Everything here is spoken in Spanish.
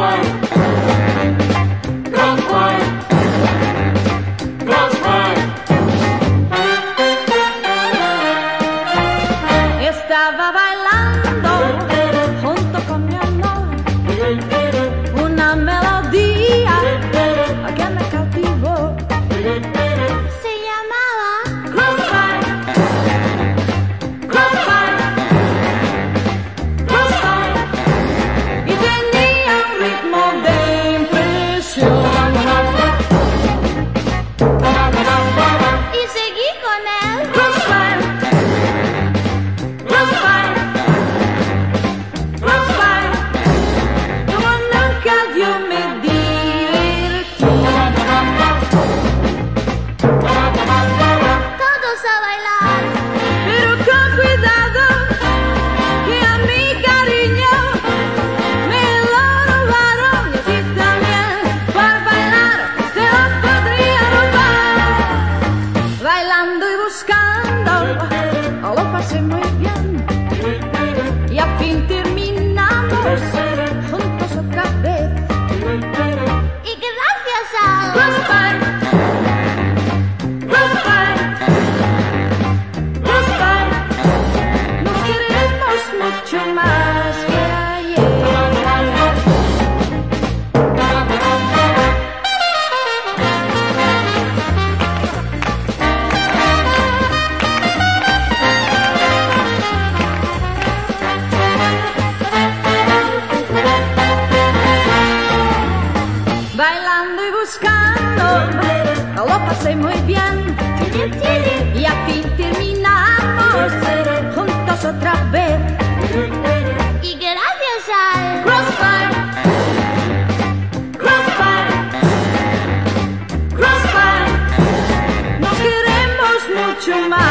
flow. Alors passez-moi bien. buscando y buscando, lo pasé muy bien. Y al fin terminamos juntos otra vez. Y gracias al Crossfire. Crossfire. Crossfire. Nos queremos mucho más.